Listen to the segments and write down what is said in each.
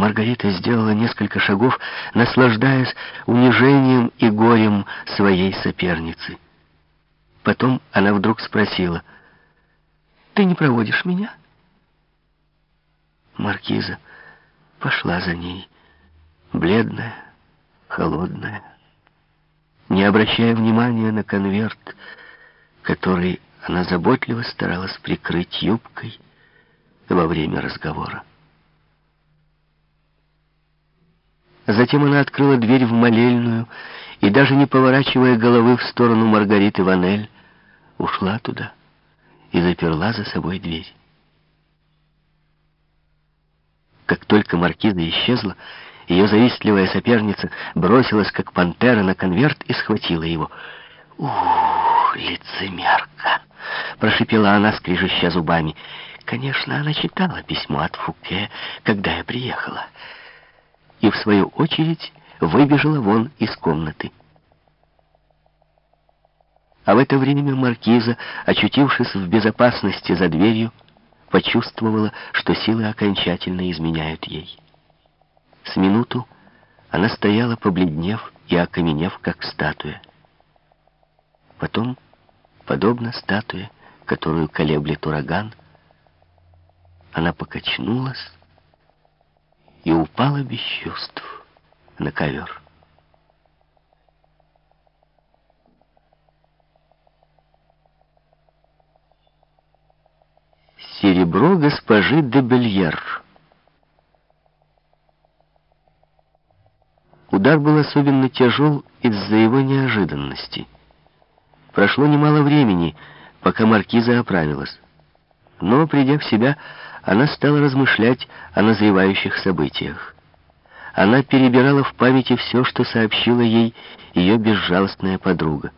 Маргарита сделала несколько шагов, наслаждаясь унижением и горем своей соперницы. Потом она вдруг спросила, «Ты не проводишь меня?» Маркиза пошла за ней, бледная, холодная, не обращая внимания на конверт, который она заботливо старалась прикрыть юбкой во время разговора. Затем она открыла дверь в молельную и, даже не поворачивая головы в сторону Маргариты Ванель, ушла туда и заперла за собой дверь. Как только маркиза исчезла, ее завистливая соперница бросилась, как пантера, на конверт и схватила его. «Ух, лицемерка!» — прошипела она, скрежеща зубами. «Конечно, она читала письмо от Фуке, когда я приехала» и, в свою очередь, выбежала вон из комнаты. А в это время маркиза, очутившись в безопасности за дверью, почувствовала, что силы окончательно изменяют ей. С минуту она стояла, побледнев и окаменев, как статуя. Потом, подобно статуе, которую колеблет ураган, она покачнулась и упала без чувств на ковер. Серебро госпожи де Бельер. Удар был особенно тяжел из-за его неожиданности. Прошло немало времени, пока маркиза оправилась. Но, придя в себя, она стала размышлять о назревающих событиях. Она перебирала в памяти все, что сообщила ей ее безжалостная подруга.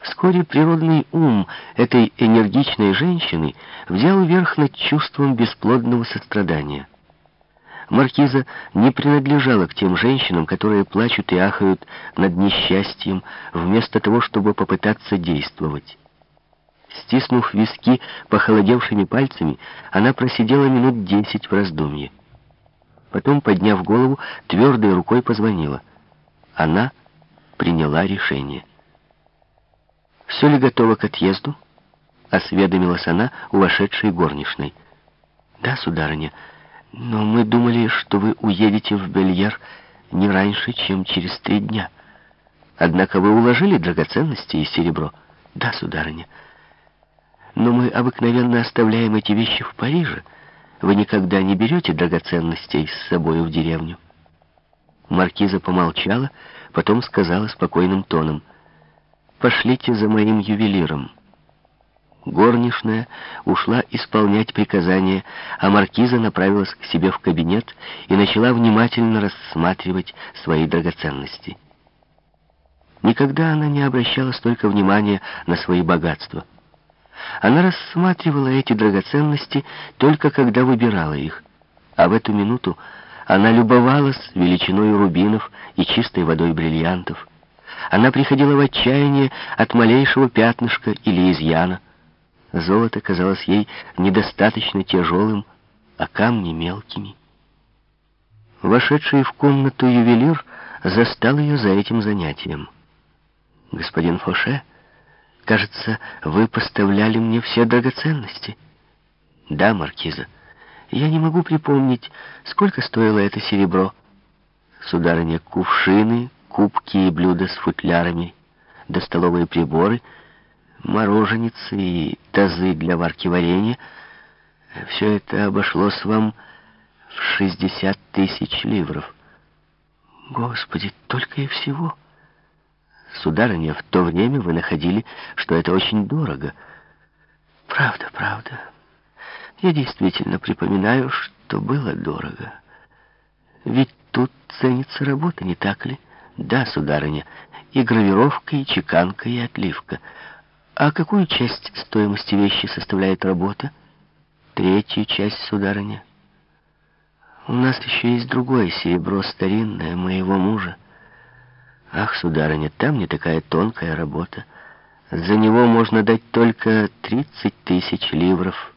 Вскоре природный ум этой энергичной женщины взял верх над чувством бесплодного сострадания. Маркиза не принадлежала к тем женщинам, которые плачут и ахают над несчастьем, вместо того, чтобы попытаться действовать. Стиснув виски похолодевшими пальцами, она просидела минут десять в раздумье. Потом, подняв голову, твердой рукой позвонила. Она приняла решение. «Все ли готово к отъезду?» — осведомилась она у вошедшей горничной. «Да, сударыня, но мы думали, что вы уедете в Бельер не раньше, чем через три дня. Однако вы уложили драгоценности и серебро?» «Да, сударыня» но мы обыкновенно оставляем эти вещи в Париже. Вы никогда не берете драгоценностей с собой в деревню». Маркиза помолчала, потом сказала спокойным тоном, «Пошлите за моим ювелиром». Горничная ушла исполнять приказание, а маркиза направилась к себе в кабинет и начала внимательно рассматривать свои драгоценности. Никогда она не обращала столько внимания на свои богатства. Она рассматривала эти драгоценности только когда выбирала их, а в эту минуту она любовалась величиной рубинов и чистой водой бриллиантов. Она приходила в отчаяние от малейшего пятнышка или изъяна. Золото казалось ей недостаточно тяжелым, а камни мелкими. Вошедший в комнату ювелир застал ее за этим занятием. Господин Фоше Кажется, вы поставляли мне все драгоценности. Да, маркиза. Я не могу припомнить, сколько стоило это серебро. Сударыня, кувшины, кубки и блюда с футлярами, да столовые приборы, мороженицы и тазы для варки варенья. Все это обошлось вам в 60 тысяч ливров. Господи, только и всего... Сударыня, в то время вы находили, что это очень дорого. Правда, правда. Я действительно припоминаю, что было дорого. Ведь тут ценится работа, не так ли? Да, сударыня, и гравировка, и чеканка, и отливка. А какую часть стоимости вещи составляет работа? Третью часть, сударыня. У нас еще есть другое серебро старинное моего мужа. Сударыня, там не такая тонкая работа. За него можно дать только 30 тысяч ливров.